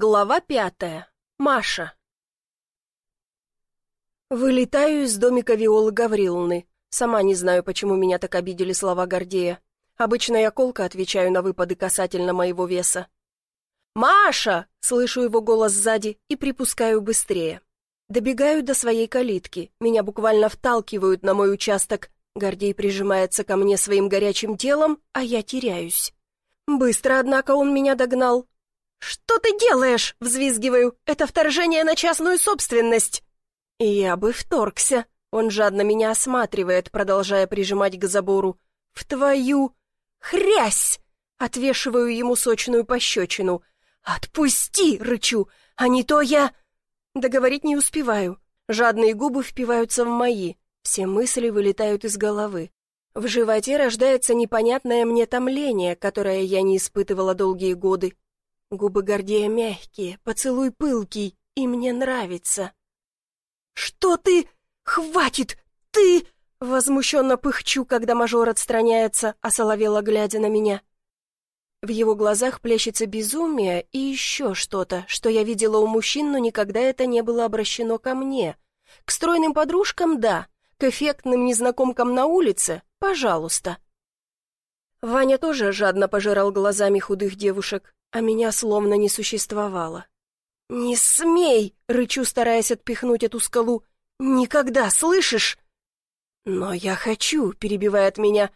Глава пятая. Маша. Вылетаю из домика Виолы Гавриловны. Сама не знаю, почему меня так обидели слова Гордея. Обычно я колко отвечаю на выпады касательно моего веса. «Маша!» — слышу его голос сзади и припускаю быстрее. Добегаю до своей калитки. Меня буквально вталкивают на мой участок. Гордей прижимается ко мне своим горячим телом, а я теряюсь. Быстро, однако, он меня догнал. «Что ты делаешь?» — взвизгиваю. «Это вторжение на частную собственность!» «Я бы вторгся!» Он жадно меня осматривает, продолжая прижимать к забору. «В твою... хрясь!» Отвешиваю ему сочную пощечину. «Отпусти!» — рычу. «А не то я...» Договорить не успеваю. Жадные губы впиваются в мои. Все мысли вылетают из головы. В животе рождается непонятное мне томление, которое я не испытывала долгие годы. Губы Гордея мягкие, поцелуй пылкий, и мне нравится. «Что ты? Хватит! Ты!» Возмущенно пыхчу, когда мажор отстраняется, осоловело глядя на меня. В его глазах плещется безумие и еще что-то, что я видела у мужчин, но никогда это не было обращено ко мне. К стройным подружкам — да, к эффектным незнакомкам на улице — пожалуйста. Ваня тоже жадно пожирал глазами худых девушек, а меня словно не существовало. «Не смей!» — рычу, стараясь отпихнуть эту скалу. «Никогда, слышишь?» «Но я хочу», — перебивает меня.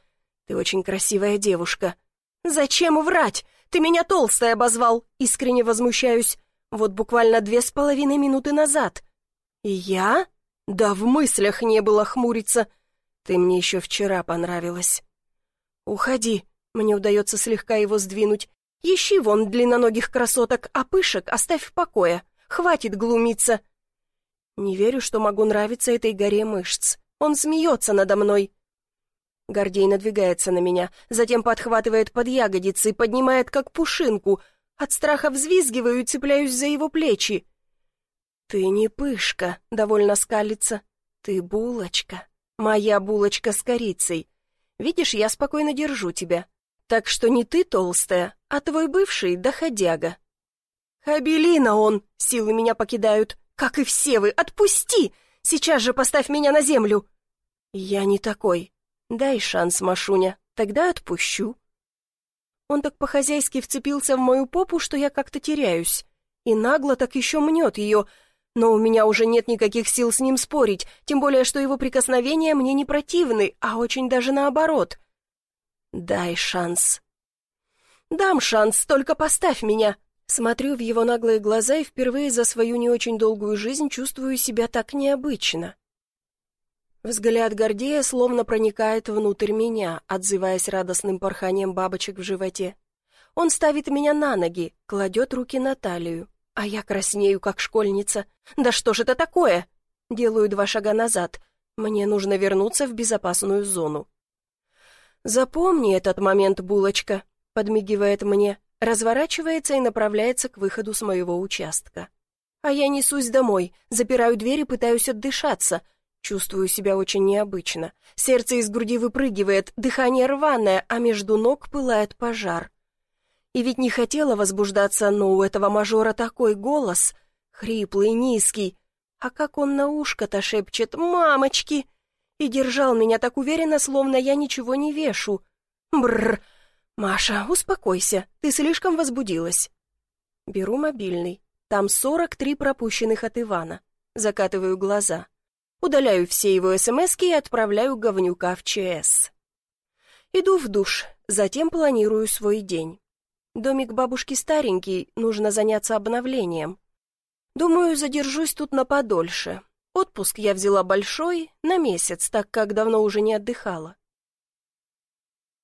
«Ты очень красивая девушка». «Зачем врать? Ты меня толстой обозвал!» Искренне возмущаюсь. Вот буквально две с половиной минуты назад. «И я?» «Да в мыслях не было хмуриться. Ты мне еще вчера понравилась». «Уходи». Мне удается слегка его сдвинуть. Ищи вон длинноногих красоток, а пышек оставь в покое. Хватит глумиться. Не верю, что могу нравиться этой горе мышц. Он смеется надо мной. Гордей надвигается на меня, затем подхватывает под ягодицы и поднимает как пушинку. От страха взвизгиваю и цепляюсь за его плечи. «Ты не пышка», — довольно скалится. «Ты булочка. Моя булочка с корицей. Видишь, я спокойно держу тебя. Так что не ты толстая, а твой бывший доходяга. Хабелина он, силы меня покидают. Как и все вы, отпусти! Сейчас же поставь меня на землю. Я не такой. Дай шанс, Машуня, тогда отпущу. Он так по-хозяйски вцепился в мою попу, что я как-то теряюсь. И нагло так еще мнет ее, но у меня уже нет никаких сил с ним спорить, тем более, что его прикосновения мне не противны, а очень даже наоборот. Дай шанс. Дам шанс, только поставь меня. Смотрю в его наглые глаза и впервые за свою не очень долгую жизнь чувствую себя так необычно. Взгляд Гордея словно проникает внутрь меня, отзываясь радостным порханием бабочек в животе. Он ставит меня на ноги, кладет руки на талию, а я краснею, как школьница. Да что же это такое? Делаю два шага назад. Мне нужно вернуться в безопасную зону. «Запомни этот момент, булочка», — подмигивает мне, разворачивается и направляется к выходу с моего участка. А я несусь домой, запираю дверь и пытаюсь отдышаться. Чувствую себя очень необычно. Сердце из груди выпрыгивает, дыхание рваное, а между ног пылает пожар. И ведь не хотела возбуждаться, но у этого мажора такой голос, хриплый, низкий. А как он на ушко-то шепчет «Мамочки!» И держал меня так уверенно, словно я ничего не вешу. Бррр. Маша, успокойся, ты слишком возбудилась. Беру мобильный. Там 43 пропущенных от Ивана. Закатываю глаза. Удаляю все его СМСки и отправляю говнюка в ЧС. Иду в душ, затем планирую свой день. Домик бабушки старенький, нужно заняться обновлением. Думаю, задержусь тут на подольше. Отпуск я взяла большой, на месяц, так как давно уже не отдыхала.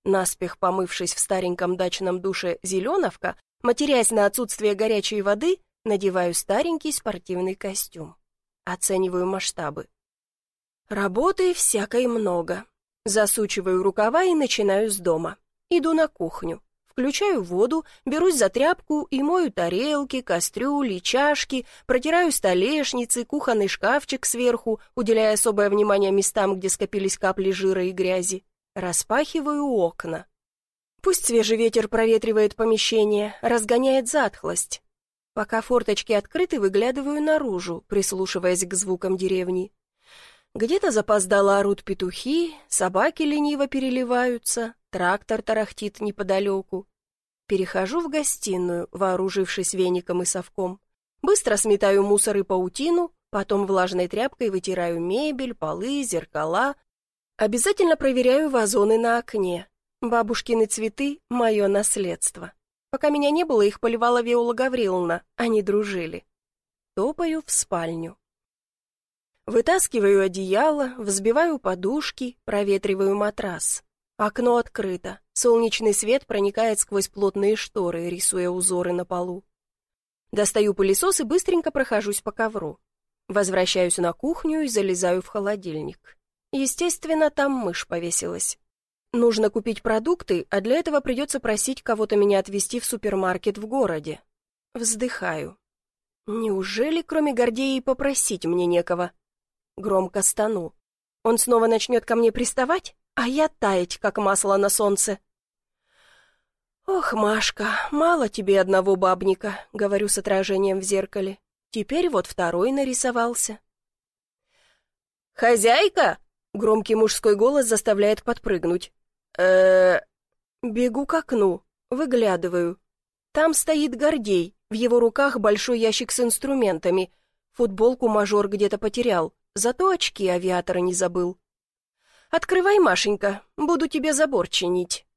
Наспех помывшись в стареньком дачном душе «Зеленовка», матерясь на отсутствие горячей воды, надеваю старенький спортивный костюм. Оцениваю масштабы. Работы всякой много. Засучиваю рукава и начинаю с дома. Иду на кухню. Включаю воду, берусь за тряпку и мою тарелки, кастрюли, чашки, протираю столешницы, кухонный шкафчик сверху, уделяя особое внимание местам, где скопились капли жира и грязи. Распахиваю окна. Пусть свежий ветер проветривает помещение, разгоняет затхлость. Пока форточки открыты, выглядываю наружу, прислушиваясь к звукам деревни. Где-то запоздало орут петухи, собаки лениво переливаются, трактор тарахтит неподалеку. Перехожу в гостиную, вооружившись веником и совком. Быстро сметаю мусор и паутину, потом влажной тряпкой вытираю мебель, полы, зеркала. Обязательно проверяю вазоны на окне. Бабушкины цветы — мое наследство. Пока меня не было, их поливала Виола Гавриловна, они дружили. Топаю в спальню. Вытаскиваю одеяло, взбиваю подушки, проветриваю матрас. Окно открыто, солнечный свет проникает сквозь плотные шторы, рисуя узоры на полу. Достаю пылесос и быстренько прохожусь по ковру. Возвращаюсь на кухню и залезаю в холодильник. Естественно, там мышь повесилась. Нужно купить продукты, а для этого придется просить кого-то меня отвезти в супермаркет в городе. Вздыхаю. Неужели, кроме Гордея, попросить мне некого? Громко стану. Он снова начнет ко мне приставать, а я таять, как масло на солнце. «Ох, Машка, мало тебе одного бабника», — говорю с отражением в зеркале. Теперь вот второй нарисовался. «Хозяйка!» — громкий мужской голос заставляет подпрыгнуть э Бегу к окну, выглядываю. Там стоит Гордей, в его руках большой ящик с инструментами. Футболку мажор где-то потерял, зато очки авиатора не забыл. «Открывай, Машенька, буду тебе забор чинить».